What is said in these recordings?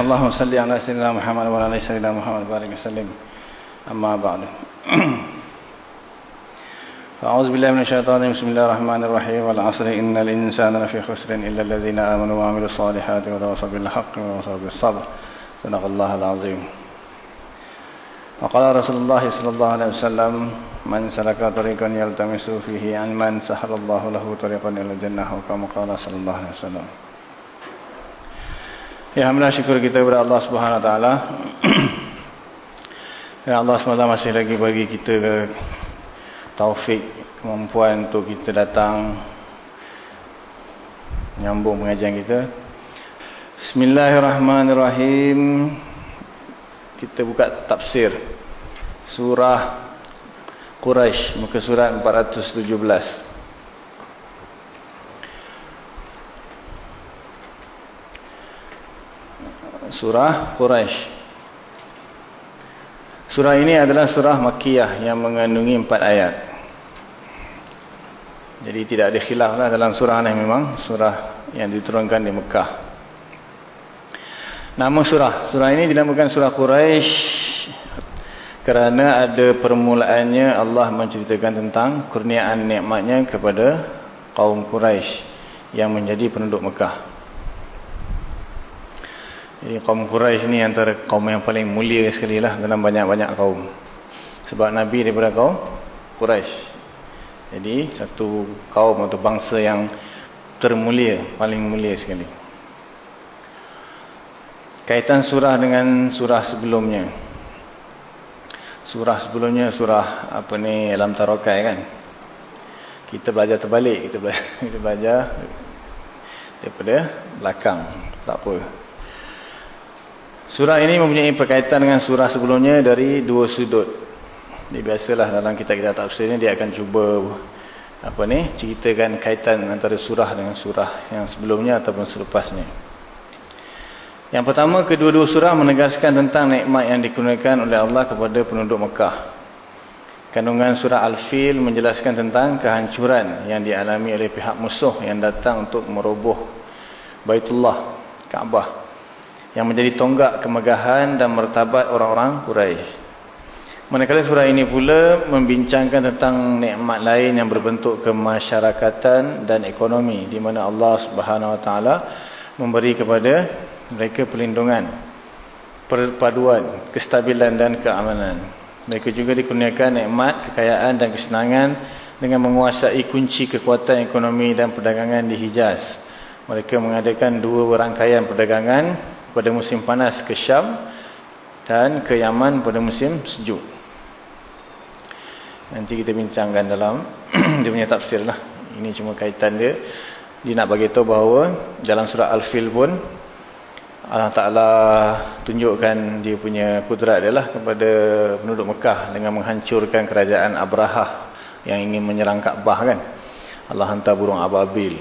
اللهم صل على سيدنا محمد وعلى آل سيدنا محمد بارك وسلم. أما بعد. فأعوذ بالله من الشيطان. بسم الله الرحمن الرحيم. والعصر. إن الإنسان لفي خسر إلا الذين آمنوا وعملوا الصالحات وتواصوا بالحق وتواصوا بالصبر. صدق الله العظيم. وقال رسول الله صلى الله عليه وسلم من سلك طريقا يلتمس فيه علما سهل الله له طريقا إلى الجنة. وكما قال صلى الله عليه وسلم. Alhamdulillah syukur kita kepada Allah Subhanahu Taala. Ya Allah SWT masih lagi bagi kita taufik kemampuan untuk kita datang menyambung pengajian kita. Bismillahirrahmanirrahim. Kita buka tafsir surah Quraisy muka surat 417. Surah Quraisy. Surah ini adalah surah Makkiyah yang mengandungi empat ayat. Jadi tidak ada khilaf lah dalam surah ini memang surah yang diturunkan di Mekah. Nama surah. Surah ini dinamakan surah Quraisy kerana ada permulaannya Allah menceritakan tentang kurniaan nikmatnya kepada kaum Quraisy yang menjadi penduduk Mekah. Jadi kaum Quraisy ni antara kaum yang paling mulia sekali lah dalam banyak-banyak kaum. Sebab Nabi daripada kaum Quraisy. Jadi satu kaum atau bangsa yang termulia, paling mulia sekali. Kaitan surah dengan surah sebelumnya. Surah sebelumnya surah apa ni Alam Tarokai kan. Kita belajar terbalik, kita belajar, kita belajar daripada belakang. Tak apa. Surah ini mempunyai perkaitan dengan surah sebelumnya dari dua sudut. Jadi biasalah dalam kitab-kitab tafsir ini dia akan cuba apa ni ceritakan kaitan antara surah dengan surah yang sebelumnya ataupun selepasnya. Yang pertama kedua-dua surah menegaskan tentang nikmat yang dikurniakan oleh Allah kepada penduduk Mekah. Kandungan surah Al-Fil menjelaskan tentang kehancuran yang dialami oleh pihak musuh yang datang untuk meroboh Baitullah, Kaabah yang menjadi tonggak kemegahan dan martabat orang-orang Quraisy. Manakala surah ini pula membincangkan tentang nikmat lain yang berbentuk kemasyarakatan dan ekonomi di mana Allah Subhanahu Wa Taala memberi kepada mereka perlindungan, perpaduan, kestabilan dan keamanan. Mereka juga dikurniakan nikmat, kekayaan dan kesenangan dengan menguasai kunci kekuatan ekonomi dan perdagangan di Hijaz. Mereka mengadakan dua rangkaian perdagangan pada musim panas ke Syam dan ke Yaman pada musim sejuk. Nanti kita bincangkan dalam dia punya tafsir lah. Ini cuma kaitan dia. Dia nak bagi tahu bahawa dalam surah Al-Fil pun Allah Ta'ala tunjukkan dia punya kudrat dia lah kepada penduduk Mekah dengan menghancurkan kerajaan Abraha yang ingin menyerang Kaabah kan. Allah hantar burung ababil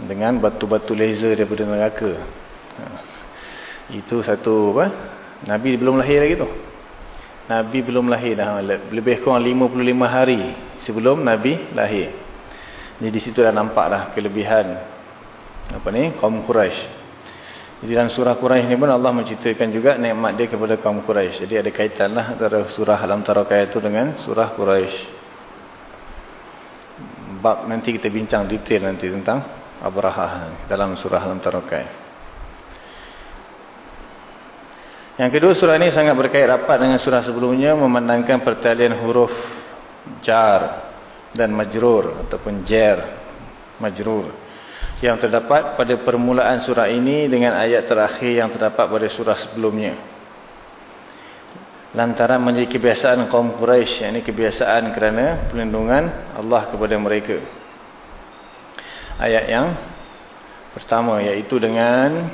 dengan batu-batu laser daripada neraka. Ha. Itu satu apa? Nabi belum lahir lagi tu. Nabi belum lahir dah. Lebih kurang 55 hari sebelum Nabi lahir. Jadi di situ dah nampak dah kelebihan apa ni? kaum Quraisy. Jadi dalam surah Quraisy ni pun Allah menceritakan juga nikmat dia kepada kaum Quraisy. Jadi ada kaitanlah antara surah Alam Tarakah itu dengan surah Quraisy. Bab nanti kita bincang detail nanti tentang Abraha dalam surah Alam Tarakah. Yang kedua surah ini sangat berkait rapat dengan surah sebelumnya memandangkan pertalian huruf jar dan majrur ataupun jar majrur yang terdapat pada permulaan surah ini dengan ayat terakhir yang terdapat pada surah sebelumnya. Lantaran menjadi kebiasaan kaum Quraisy, yakni kebiasaan kerana perlindungan Allah kepada mereka. Ayat yang pertama iaitu dengan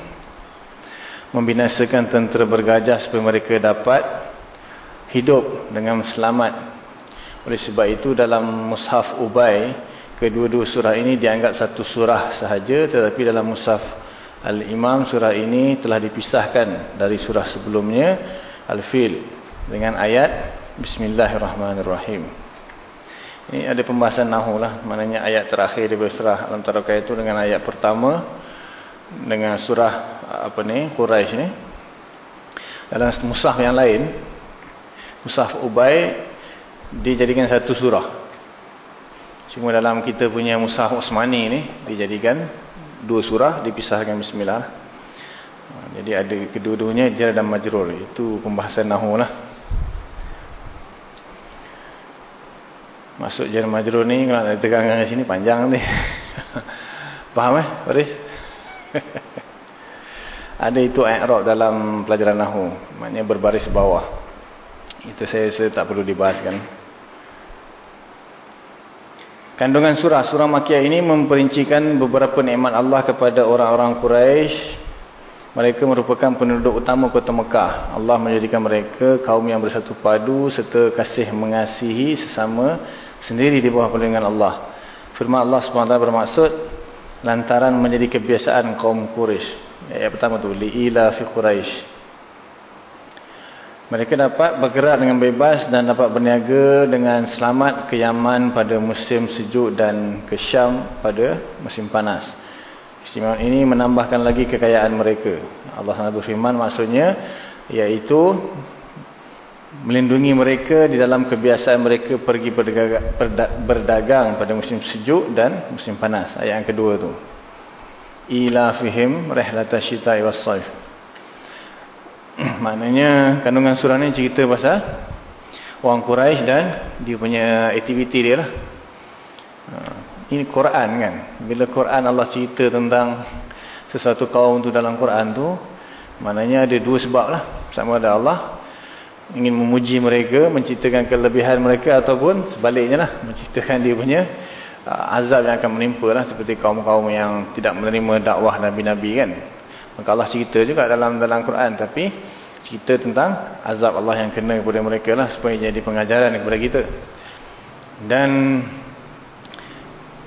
membinasakan tentera bergajah supaya mereka dapat hidup dengan selamat. Oleh sebab itu dalam Mushaf Ubay, kedua-dua surah ini dianggap satu surah sahaja tetapi dalam Mushaf Al-Imam surah ini telah dipisahkan dari surah sebelumnya Al-Fil dengan ayat Bismillahirrahmanirrahim. Ini ada pembahasan nahu lah. Maknanya ayat terakhir di surah Al-Tarakah itu dengan ayat pertama dengan surah apa ni Quraisy ni. Dalam mushaf yang lain, mushaf Ubay dijadikan satu surah. Cuma dalam kita punya Musah Osmani ni dijadikan dua surah dipisahkan bismillah. Jadi ada kedua-duanya jar dan majrur. Itu pembahasan nahwu lah. Masuk jar majrur ni kalau nak tegangkan sini panjang ni. Faham eh, Faris? ada itu i'rab dalam pelajaran nahwu. Maknanya berbaris bawah. Itu saya, saya tak perlu dibahaskan. Kandungan surah, surah Makiyah ini memperincikan beberapa nikmat Allah kepada orang-orang Quraisy. Mereka merupakan penduduk utama kota Mekah. Allah menjadikan mereka kaum yang bersatu padu serta kasih mengasihi sesama sendiri di bawah perlindungan Allah. Firman Allah SWT bermaksud lantaran menjadi kebiasaan kaum Quraisy. Ayat pertama tu liila fi Quraisy. Mereka dapat bergerak dengan bebas dan dapat berniaga dengan selamat ke Yaman pada musim sejuk dan ke Syam pada musim panas. Istimewaan ini menambahkan lagi kekayaan mereka. Allah SWT berfirman maksudnya iaitu melindungi mereka di dalam kebiasaan mereka pergi berdagang pada musim sejuk dan musim panas. Ayat yang kedua tu. Ila fihim rehlatasyita'i was-saif. Maknanya kandungan surah ni cerita pasal orang Quraisy dan dia punya aktiviti dia lah. Ha, ini Quran kan. Bila Quran Allah cerita tentang sesuatu kaum tu dalam Quran tu, maknanya ada dua sebab lah. Sama ada Allah ingin memuji mereka, menceritakan kelebihan mereka ataupun sebaliknya lah. Menceritakan dia punya uh, azab yang akan menimpa lah. Seperti kaum-kaum yang tidak menerima dakwah Nabi-Nabi kan. Maka Allah cerita juga dalam dalam Quran tapi cerita tentang azab Allah yang kena kepada mereka lah supaya jadi pengajaran kepada kita. Dan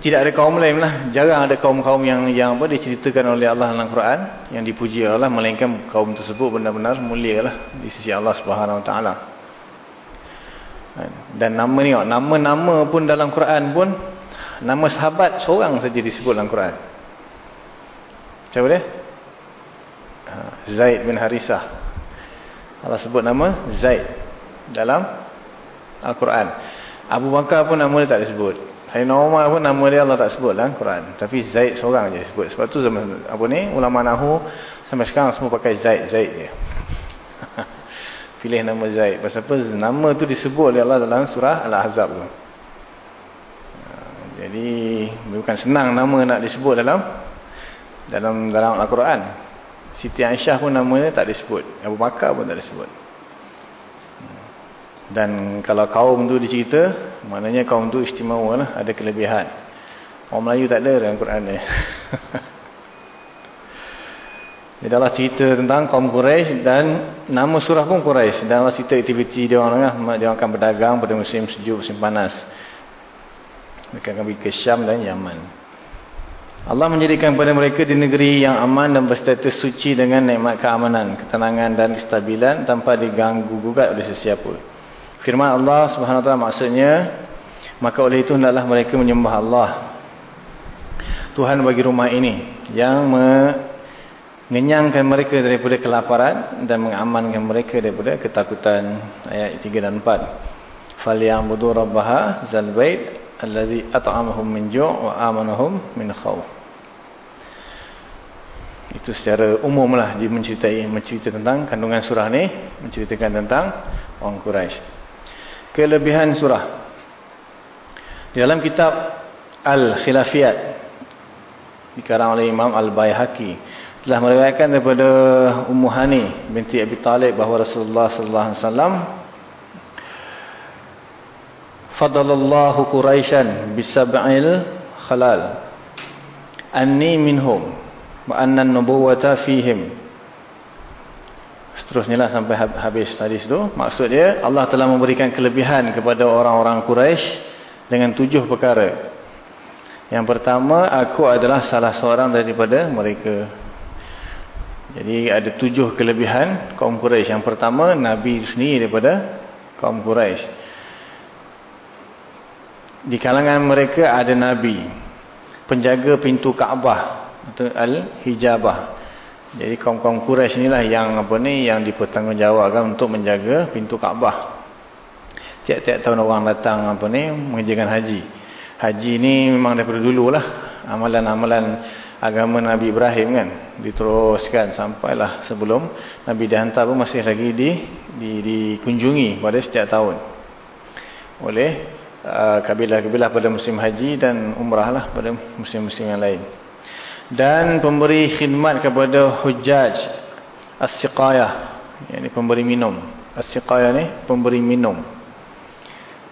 tidak ada kaum lain lah. Jarang ada kaum-kaum yang yang apa diceritakan oleh Allah dalam Quran yang dipuji Allah melainkan kaum tersebut benar-benar mulia lah di sisi Allah Subhanahu Wa Taala. Dan nama ni, nama-nama pun dalam Quran pun nama sahabat seorang saja disebut dalam Quran. Macam mana? Ha, Zaid bin Harisah. Allah sebut nama Zaid dalam Al-Quran. Abu Bakar pun nama dia tak disebut. Sayyidina Umar pun nama dia Allah tak sebut dalam Quran. Tapi Zaid seorang je sebut. Sebab tu zaman apa ni ulama nahu sampai sekarang semua pakai Zaid, Zaid je. Pilih nama Zaid. Pasal apa? Nama tu disebut oleh Allah dalam surah Al-Ahzab tu. Ha, jadi bukan senang nama nak disebut dalam dalam dalam Al-Quran. Siti Aisyah pun namanya tak disebut. Abu Bakar pun tak disebut. Dan kalau kaum tu dicerita, maknanya kaum tu istimewa lah, ada kelebihan. Orang Melayu tak ada dalam Quran ni. Dia adalah cerita tentang kaum Quraisy dan nama surah pun Quraisy. Dan Allah cerita aktiviti dia orang lah. Dia akan berdagang pada musim sejuk, musim panas. Mereka akan pergi ke Syam dan Yaman. Allah menjadikan kepada mereka di negeri yang aman dan berstatus suci dengan nikmat keamanan, ketenangan dan kestabilan tanpa diganggu gugat oleh sesiapa. Firman Allah taala maksudnya, maka oleh itu hendaklah mereka menyembah Allah. Tuhan bagi rumah ini yang mengenyangkan mereka daripada kelaparan dan mengamankan mereka daripada ketakutan ayat 3 dan 4. Falyabudu rabbaha zal bait allazi at'amahum min ju' wa amanahum min khawf. Itu secara umum lah dia menceritakan mencerita tentang kandungan surah ni, menceritakan tentang orang Quraisy. Kelebihan surah. Di dalam kitab Al-Khilafiyat. Dikarang oleh Imam Al-Baihaqi. Telah meriwayatkan daripada Ummu Hani binti Abi Talib bahawa Rasulullah sallallahu alaihi wasallam fadalallahu quraisyan bisab'il khalal. Anni minhum wa anna an-nubuwata fihim seterusnya lah sampai habis hadis tu. Maksud dia Allah telah memberikan kelebihan kepada orang-orang Quraisy dengan tujuh perkara. Yang pertama, aku adalah salah seorang daripada mereka. Jadi ada tujuh kelebihan kaum Quraisy. Yang pertama, Nabi sendiri daripada kaum Quraisy. Di kalangan mereka ada Nabi. Penjaga pintu Kaabah. Atau Al-Hijabah. Jadi kaum-kaum Quraisy inilah yang apa ni yang dipertanggungjawabkan untuk menjaga pintu Kaabah. Tiap-tiap tahun orang datang apa ni mengerjakan haji. Haji ni memang daripada dululah amalan-amalan agama Nabi Ibrahim kan diteruskan sampailah sebelum Nabi dihantar pun masih lagi di, di dikunjungi pada setiap tahun oleh uh, kabilah-kabilah uh, pada musim haji dan umrah lah pada musim-musim yang lain dan pemberi khidmat kepada hujaj as-siqayah yakni pemberi minum. As-siqayah ni pemberi minum.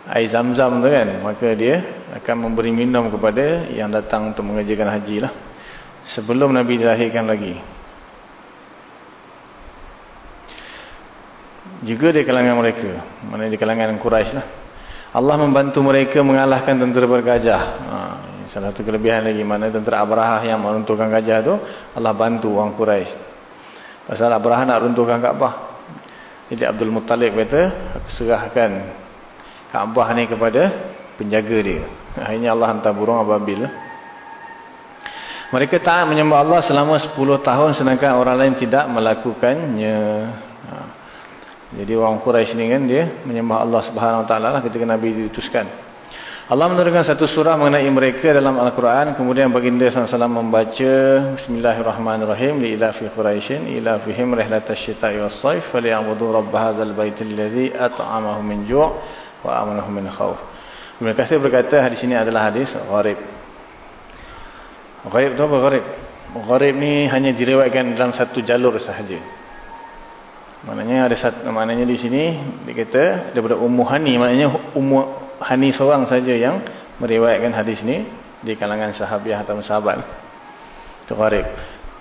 Air zam-zam tu kan maka dia akan memberi minum kepada yang datang untuk mengerjakan haji lah. Sebelum Nabi dilahirkan lagi. Juga di kalangan mereka mana di kalangan Quraisy lah. Allah membantu mereka mengalahkan tentera bergajah. Ha, salah satu kelebihan lagi mana tentera Abraha yang meruntuhkan gajah tu Allah bantu orang Quraisy pasal Abraha nak runtuhkan Kaabah jadi Abdul Muttalib kata aku serahkan Kaabah ni kepada penjaga dia. Akhirnya Allah hantar burung ababil. Mereka tak menyembah Allah selama 10 tahun sedangkan orang lain tidak melakukannya. Ha. Jadi orang Quraisy ni kan dia menyembah Allah Subhanahu Wa Taala lah ketika Nabi diutuskan. Allah menurunkan satu surah mengenai mereka dalam Al-Quran. Kemudian baginda SAW membaca Bismillahirrahmanirrahim. Li ila fi Quraisyin ila fihim rihlatash syita'i was saif falyabudu rabb hadzal baitil ladzi at'amahum min ju' wa amanahum min khauf. Ibn Katsir berkata hadis ini adalah hadis gharib. Gharib tu apa gharib? Gharib ni hanya diriwayatkan dalam satu jalur sahaja. Maknanya ada satu maknanya di sini dikata daripada Ummu Hani maknanya Ummu Hani seorang saja yang meriwayatkan hadis ini di kalangan sahabiah atau sahabat. Itu gharib.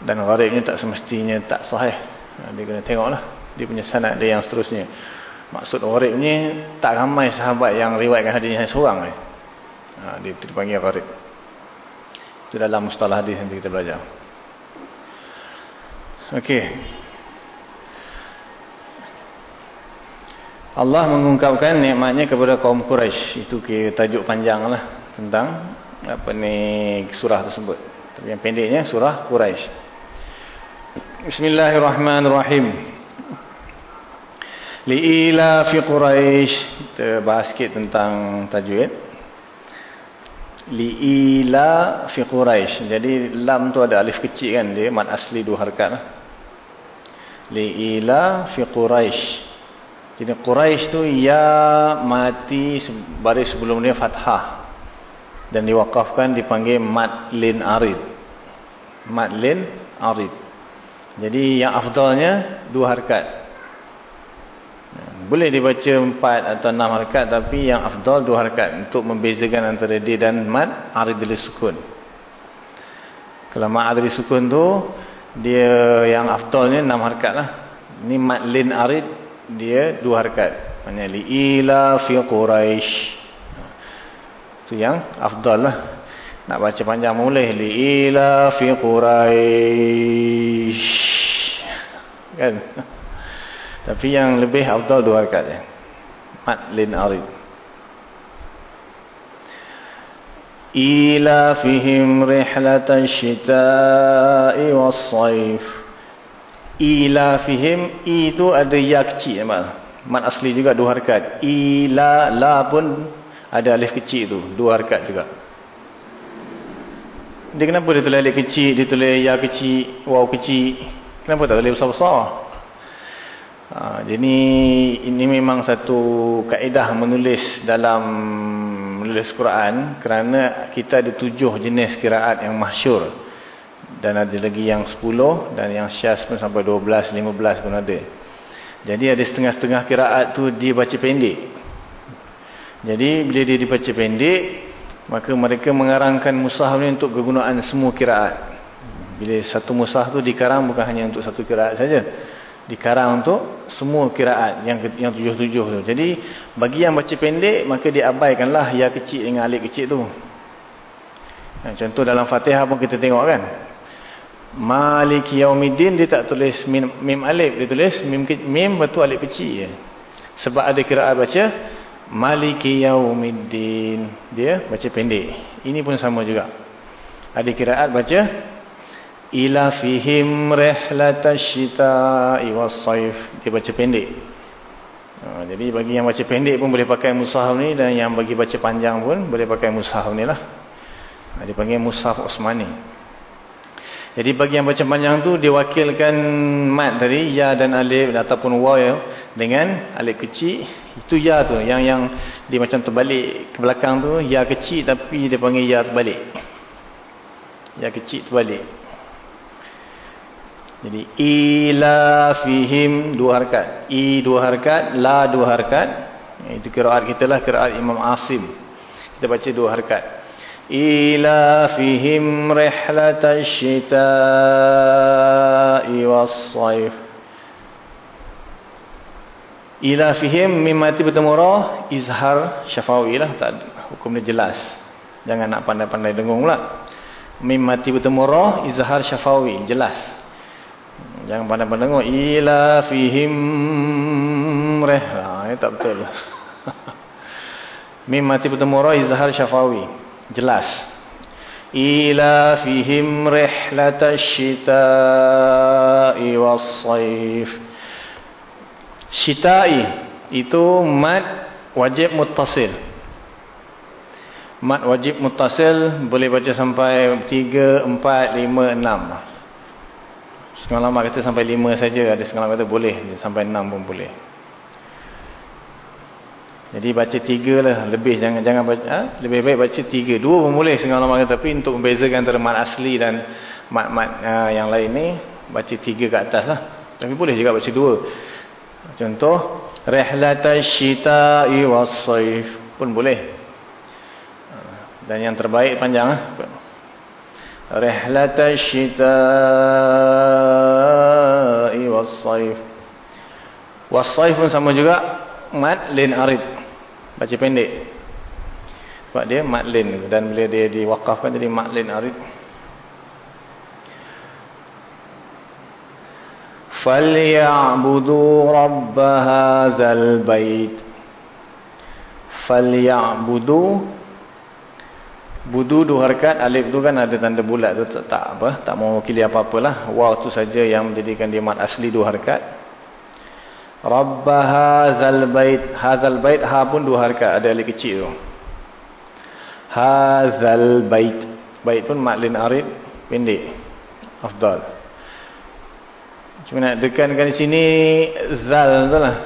Dan gharib ni tak semestinya tak sahih. Dia kena tengoklah dia punya sanad dia yang seterusnya. Maksud gharib ni tak ramai sahabat yang riwayatkan hadis hanya seorang ni. Ha, dia dipanggil gharib. Itu dalam mustalah hadis yang kita belajar. Okey. Allah mengungkapkan nikmatnya kepada kaum Quraisy. Itu ke tajuk panjang lah tentang apa ni surah tersebut. Tapi yang pendeknya surah Quraisy. Bismillahirrahmanirrahim. Li'ila fi Quraisy. Kita bahas sikit tentang tajwid. Li'ila fi Quraisy. Jadi lam tu ada alif kecil kan dia mad asli dua harakat lah. Li'ila fi Quraisy. Jadi Quraisy tu ya mati baris sebelum dia fathah. Dan diwakafkan dipanggil mad lin arid. Mad lin arid. Jadi yang afdalnya dua harakat. Boleh dibaca empat atau enam harakat tapi yang afdal dua harakat untuk membezakan antara dia dan mad aridil sukun. Kalau mad aridil sukun tu dia yang afdalnya enam harakat lah. Ini mad lin arid dia dua harakat. Maksudnya li ila fi quraish. Itu yang afdal lah. Nak baca panjang boleh li ila fi quraish. Kan? Tapi yang lebih afdal dua rakaat ya. Mat lin arid. Ila fihim rihlatan syita'i Ila fihim itu ada ya kecil ya, Mat asli juga dua rakaat. Ila la pun ada alif kecil tu, dua rakaat juga. Dia kenapa dia tulis alif kecil, dia tulis ya kecil, waw kecil? Kenapa tak tulis besar-besar? Ha, jadi ini memang satu kaedah menulis dalam menulis Quran kerana kita ada tujuh jenis kiraat yang masyur dan ada lagi yang sepuluh dan yang syas pun sampai dua belas, lima belas pun ada. Jadi ada setengah-setengah kiraat tu dia baca pendek. Jadi bila dia dibaca pendek maka mereka mengarangkan musahaf ni untuk kegunaan semua kiraat. Bila satu musahaf tu dikarang bukan hanya untuk satu kiraat saja dikarang untuk semua kiraat yang yang tujuh-tujuh tu. Jadi bagi yang baca pendek maka diabaikanlah ya kecil dengan alif kecil tu. Nah, contoh dalam Fatihah pun kita tengok kan. Maliki yaumiddin dia tak tulis mim, mim alif, dia tulis mim mim betul alif kecil je. Sebab ada kiraat baca Maliki yaumiddin. Dia baca pendek. Ini pun sama juga. Ada kiraat baca ila fihim rihlatasyita'i was-saif dia baca pendek ha, jadi bagi yang baca pendek pun boleh pakai mushaf ni dan yang bagi baca panjang pun boleh pakai mushaf ni lah ha, dia panggil mushaf Osmani jadi bagi yang baca panjang tu dia wakilkan mat tadi ya dan alif ataupun waw ya, dengan alif kecil itu ya tu yang yang dia macam terbalik ke belakang tu ya kecil tapi dia panggil ya terbalik ya kecil terbalik jadi ila fihim dua harakat. I dua harakat, la dua harakat. Itu kiraat kita lah, kiraat Imam Asim. Kita baca dua harakat. Rihlatasyita'i was-saif. Ila fihim mimati bertemurah izhar syafawi lah. Tak, hukum dia jelas. Jangan nak pandai-pandai dengung lah. Mimati bertemurah izhar syafawi. Jelas. Jangan pandang-pandang tengok ila fihim reh. Ha, tak betul. Mim mati bertemu ra izhar syafawi. Jelas. Ila fihim rihlatasyita'i was-saif. Syita'i itu mad wajib muttasil. Mad wajib muttasil boleh baca sampai 3 4 5 6. Setengah lama kata sampai lima saja. Ada lama kata boleh. Sampai enam pun boleh. Jadi baca tiga lah. Lebih jangan jangan baca. Ha? Lebih baik baca tiga. Dua pun boleh sehingga lama. Kan. Tapi untuk membezakan antara mat asli dan mat-mat ha, yang lain ni. Baca tiga ke atas lah. Tapi boleh juga baca dua. Contoh. Rehlatashita'i wassaif. Pun boleh. Dan yang terbaik panjang ha? lah. Rehlatashita'i wassaif. Wassaif pun sama juga mad lin arid baca pendek sebab dia mad lin dan bila dia diwakafkan jadi mad lin arid فَلْيَعْبُدُوا رَبَّ هَذَا الْبَيْتِ فَلْيَعْبُدُوا Budu dua harakat, alif tu kan ada tanda bulat tu tak, tak apa, tak mewakili apa-apalah. Waw tu saja yang menjadikan dia mat asli dua harakat. Rabba hadzal bait, hadzal bait ha pun dua harakat, ada alif kecil tu. Hadzal bait. Bait pun mat lin arid pendek. Afdal. Cuma nak dekankan sini zal tu lah.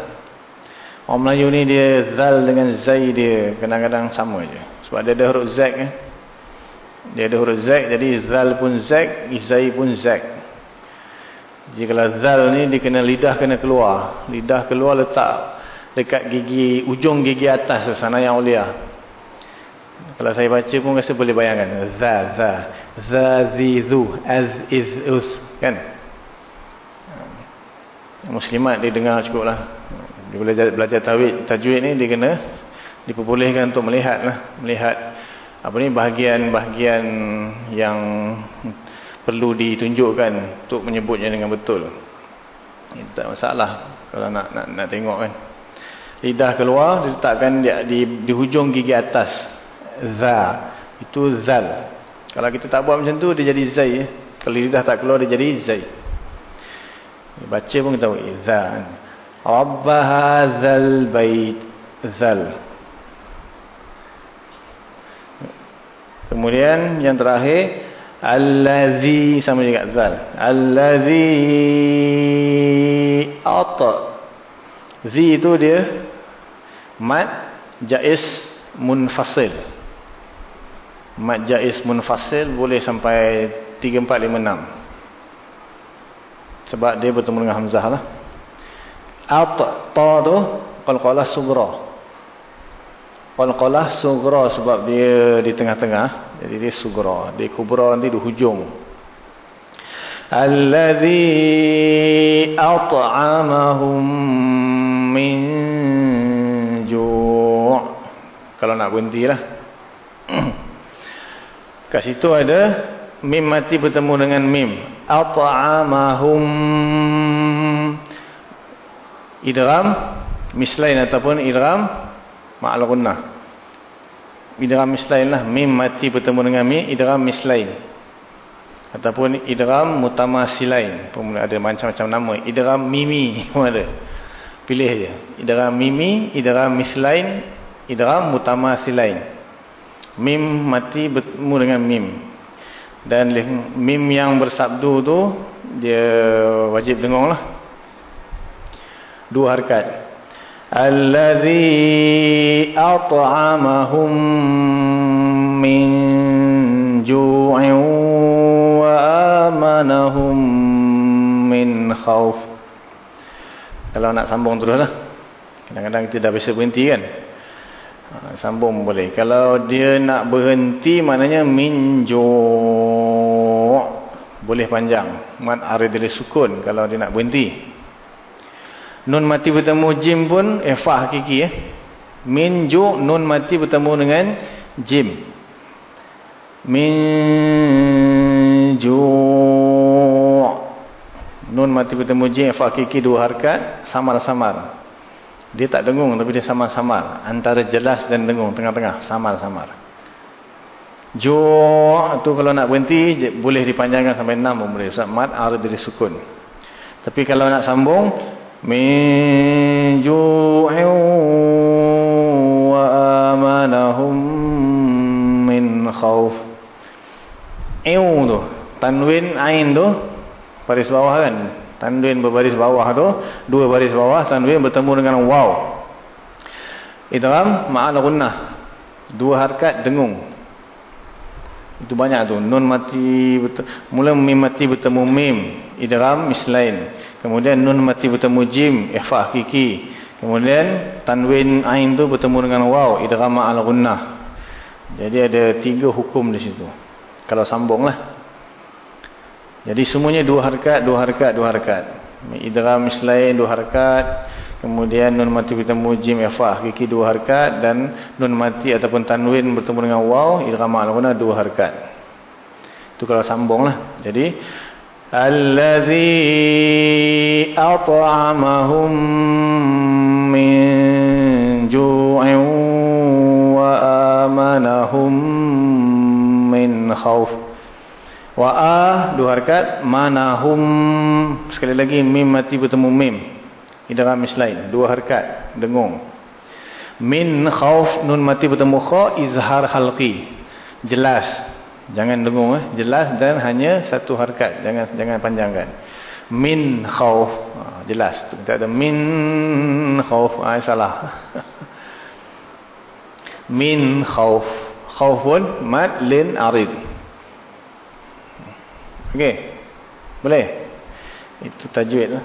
Orang Melayu ni dia zal dengan zai dia kadang-kadang sama je. Sebab dia ada huruf z kan. Eh? Dia ada huruf Z, jadi Zal pun Z, Izai pun Z. Jadi kalau Zal ni, dia kena lidah kena keluar. Lidah keluar letak dekat gigi, ujung gigi atas sana yang ulia. Kalau saya baca pun rasa boleh bayangkan. Zal, Zal. Zazizu, Az, Iz, Uz. Kan? Muslimat dia dengar cukup lah. Dia boleh belajar tajwid, tajwid ni dia kena diperbolehkan untuk melihat lah. Melihat apa ni bahagian-bahagian yang perlu ditunjukkan untuk menyebutnya dengan betul. Ini tak masalah kalau nak nak nak tengok kan. Lidah keluar diletakkan di, di di hujung gigi atas. Za. Itu zal. Kalau kita tak buat macam tu dia jadi zai. Kalau lidah tak keluar dia jadi zai. Baca pun kita tahu za. Rabb hadzal bait zal. Kemudian yang terakhir allazi sama juga zal. Allazi ata. Zi itu dia mad jaiz munfasil. Mad jaiz munfasil boleh sampai 3 4 5 6. Sebab dia bertemu dengan hamzah lah. Ata ta tu qalqalah sughra. Qalqalah sugra sebab dia di tengah-tengah. Jadi dia sugra. Dia kubra nanti di hujung. Alladhi at'amahum min ju' Kalau nak berhenti lah. Kat situ ada mim mati bertemu dengan mim. At'amahum idram mislain ataupun idram ma'al gunnah. Idram mislain lah. Mim mati bertemu dengan mim, idram mislain. Ataupun idram mutamasilain. Pun ada macam-macam nama. Idram mimi pun ada. Pilih je. Idram mimi, idram mislain, idram mutamasilain. Mim mati bertemu dengan mim. Dan mim yang bersabdu tu, dia wajib dengung lah. Dua harkat. At'amahum min ju'in wa amanahum min khawf. Kalau nak sambung terus lah. Kadang-kadang kita dah bisa berhenti kan. Sambung boleh. Kalau dia nak berhenti maknanya min ju' boleh panjang. Mat aridili sukun kalau dia nak berhenti. Nun mati bertemu jim pun eh fa hakiki eh. Min ju nun mati bertemu dengan jim. Min ju nun mati bertemu jim fa hakiki dua harakat samar-samar. Dia tak dengung tapi dia samar-samar. Antara jelas dan dengung tengah-tengah samar-samar. Ju tu kalau nak berhenti boleh dipanjangkan sampai 6 pun boleh. Sebab mat arad dari sukun. Tapi kalau nak sambung tanwin ain tu baris bawah kan tanwin berbaris bawah tu dua baris bawah tanwin bertemu dengan waw idgham ma'al gunnah dua harkat dengung itu banyak tu nun mati mula mim mati bertemu mim idgham mislain Kemudian nun mati bertemu jim, ikhfa hakiki. Kemudian tanwin ain tu bertemu dengan waw, idgham al gunnah. Jadi ada tiga hukum di situ. Kalau sambunglah. Jadi semuanya dua harakat, dua harakat, dua harakat. Idgham mislain dua harakat. Kemudian nun mati bertemu jim, ikhfa hakiki dua harakat dan nun mati ataupun tanwin bertemu dengan waw, idgham al gunnah dua harakat. Itu kalau sambunglah. Jadi الذي أطعمهم من جوع وآمنهم من خوف Wa'a dua harakat manahum sekali lagi mim mati bertemu mim idgham mislain dua harakat dengung min khauf nun mati bertemu kha izhar halqi jelas Jangan dengung eh. Jelas dan hanya satu harkat. Jangan jangan panjangkan. Min khauf. Ha, jelas. Tak ada min khauf. Ha, salah. min khauf. Khauf pun mad lin arid. Okey. Boleh? Itu tajwid lah.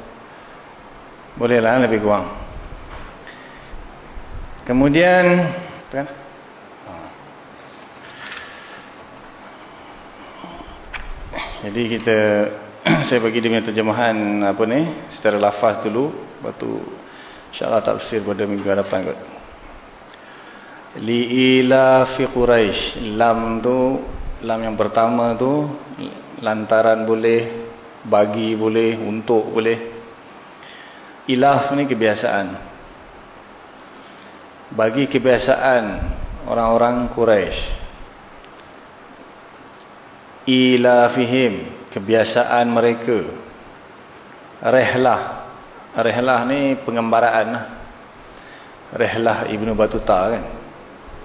Bolehlah lebih kurang. Kemudian kan? Jadi kita saya bagi dia punya terjemahan apa ni secara lafaz dulu batu insya-Allah tafsir pada minggu hadapan kot. Li ila fi quraish lam tu lam yang pertama tu lantaran boleh bagi boleh untuk boleh ilah ni kebiasaan. Bagi kebiasaan orang-orang Quraisy. Ila fihim kebiasaan mereka. Rehlah. Rehlah ni pengembaraan rehlah Ibnu Batuta kan.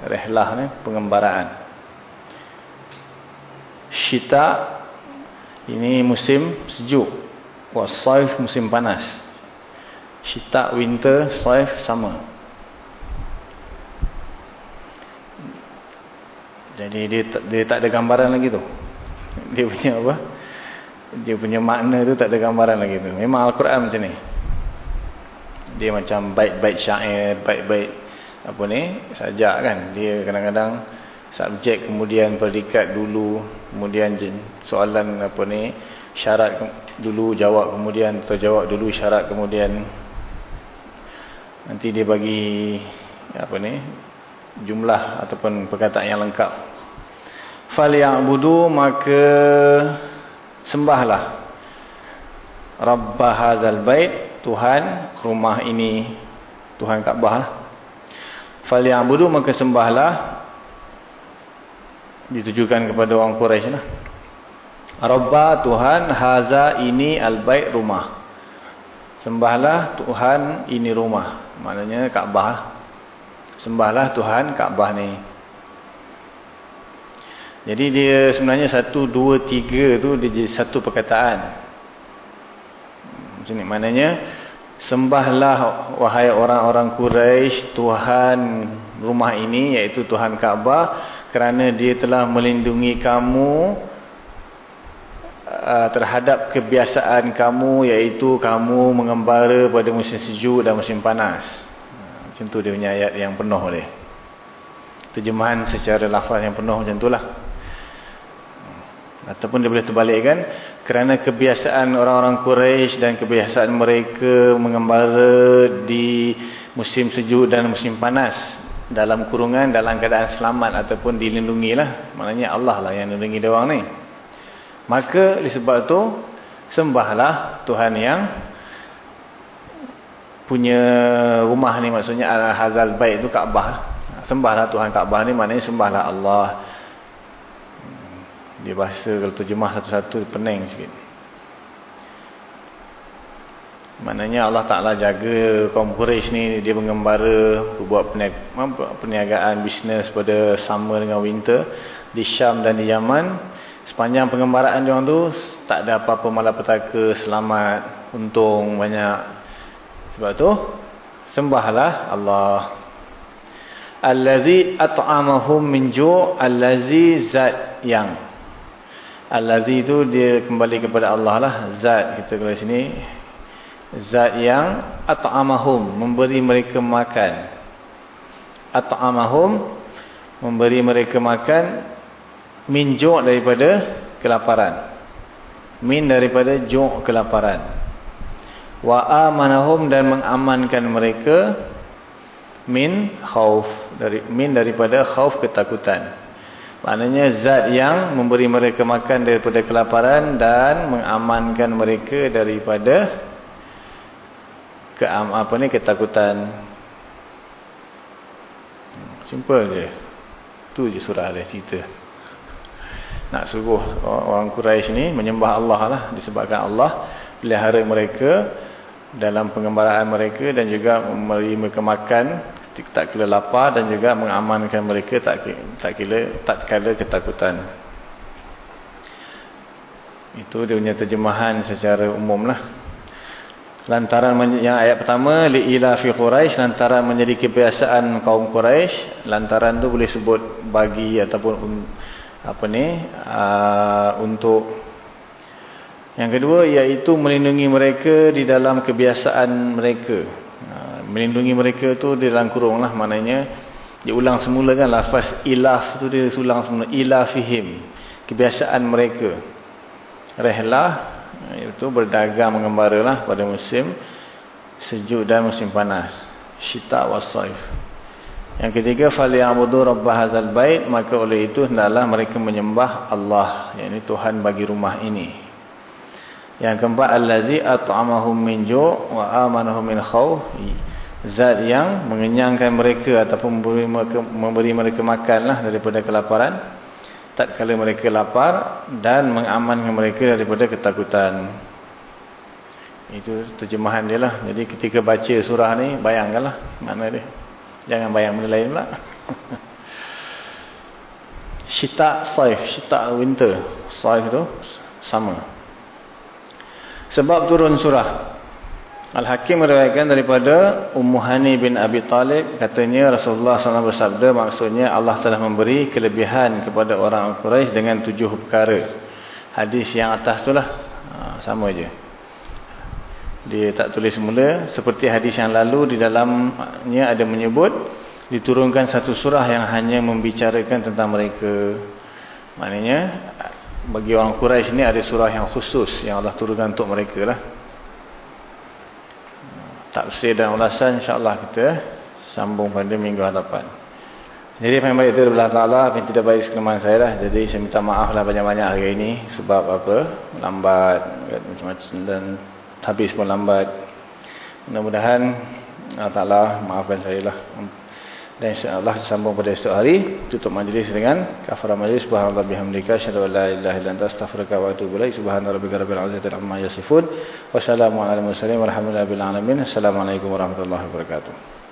Rehlah ni pengembaraan. Syita ini musim sejuk. Wasaif musim panas. Syita winter, saif sama. Jadi dia dia tak ada gambaran lagi tu. Dia punya apa? Dia punya makna tu tak ada gambaran lagi tu. Memang Al-Quran macam ni. Dia macam bait-bait syair, bait-bait apa ni? Sajak kan. Dia kadang-kadang subjek kemudian predikat dulu kemudian soalan apa ni syarat dulu jawab kemudian atau jawab dulu syarat kemudian nanti dia bagi apa ni jumlah ataupun perkataan yang lengkap fal ya'budu maka sembahlah rabb hadzal bait tuhan rumah ini tuhan Kaabah fal ya'budu maka sembahlah ditujukan kepada orang Quraisy lah. Rabba Tuhan haza ini al-bait rumah. Sembahlah Tuhan ini rumah. Maknanya Kaabah. Sembahlah Tuhan Kaabah ni. Jadi dia sebenarnya satu, dua, tiga tu dia jadi satu perkataan. Macam ni maknanya sembahlah wahai orang-orang Quraisy Tuhan rumah ini iaitu Tuhan Kaabah kerana dia telah melindungi kamu uh, terhadap kebiasaan kamu iaitu kamu mengembara pada musim sejuk dan musim panas. Macam tu dia punya ayat yang penuh dia. Terjemahan secara lafaz yang penuh macam itulah. Ataupun dia boleh terbalikkan kerana kebiasaan orang-orang Quraisy dan kebiasaan mereka mengembara di musim sejuk dan musim panas dalam kurungan dalam keadaan selamat ataupun dilindungi lah maknanya Allah lah yang melindungi dia orang ni maka disebab tu sembahlah Tuhan yang punya rumah ni. Maksudnya Al-Hazal Bait tu Kaabah. Sembahlah Tuhan Kaabah ni maknanya sembahlah Allah. Dia bahasa kalau terjemah satu-satu pening sikit. Maknanya Allah Ta'ala jaga kaum Quraisy ni dia mengembara buat perniagaan bisnes pada summer dengan winter di Syam dan di Yaman. Sepanjang pengembaraan dia tu tak ada apa-apa malapetaka, selamat, untung banyak. Sebab tu sembahlah Allah. Allazi at'amahum min ju' allazi zat yang. Allazi tu dia kembali kepada Allah lah, zat kita kalau sini zat yang at'amahum memberi mereka makan at'amahum memberi mereka makan min ju' daripada kelaparan. Min daripada ju' kelaparan. Wa amanahum dan mengamankan mereka min khauf dari min daripada khauf ketakutan. Maknanya zat yang memberi mereka makan daripada kelaparan dan mengamankan mereka daripada ke apa ni ketakutan. Simple je. Tu je surah dia cerita nak suruh orang Quraisy ni menyembah Allah lah disebabkan Allah pelihara mereka dalam pengembaraan mereka dan juga memberi mereka makan tak kira lapar dan juga mengamankan mereka tak tak kira tak kala ketakutan. Itu dia punya terjemahan secara umum lah. Lantaran yang ayat pertama liila fi Quraisy lantaran menjadi kebiasaan kaum Quraisy, lantaran tu boleh sebut bagi ataupun apa ni? Uh, untuk yang kedua iaitu melindungi mereka di dalam kebiasaan mereka. Uh, melindungi mereka tu di dalam kurung lah maknanya. Diulang semula kan lafaz ilaf tu dia ulang semula. Ilafihim kebiasaan mereka. Rehlah itu berdagang mengembara lah pada musim sejuk dan musim panas. Syita wa saif yang ketiga falyabudu rabb hadzal bait maka oleh itu hendaklah mereka menyembah Allah yakni Tuhan bagi rumah ini yang keempat allazi at'amahum min ju' wa amanahum min khauf zat yang mengenyangkan mereka ataupun memberi mereka, memberi mereka makanlah daripada kelaparan tak kala mereka lapar dan mengamankan mereka daripada ketakutan. Itu terjemahan dia lah. Jadi ketika baca surah ni, bayangkanlah mana dia. Jangan bayang benda lain pula. Syita saif, syita winter. Saif itu sama. Sebab turun surah. Al-Hakim meriwayatkan daripada Ummu Hani bin Abi Talib katanya Rasulullah SAW bersabda maksudnya Allah telah memberi kelebihan kepada orang Quraisy dengan tujuh perkara. Hadis yang atas itulah ha, sama aja. Dia tak tulis semula seperti hadis yang lalu di dalamnya ada menyebut diturunkan satu surah yang hanya membicarakan tentang mereka. Maknanya bagi orang Quraisy ini ada surah yang khusus yang Allah turunkan untuk mereka lah tafsir dan ulasan insyaAllah kita sambung pada minggu hadapan. Jadi apa yang baik itu adalah ta'ala, yang tidak baik sekelemahan saya lah. Jadi saya minta maaf lah banyak-banyak hari ini sebab apa, lambat macam-macam dan habis pun lambat. Mudah-mudahan Allah Ta'ala maafkan saya lah. Dan insyaAllah sambung pada esok hari. Tutup majlis dengan kafara majlis. Subhanallah bihamdika. Asyadu wa la ilaha illa anta astaghfiruka wa atubu ilaik. Subhanallah rabbika rabbil izzati amma yasifun. Wassalamualaikum warahmatullahi wabarakatuh. Assalamualaikum warahmatullahi wabarakatuh.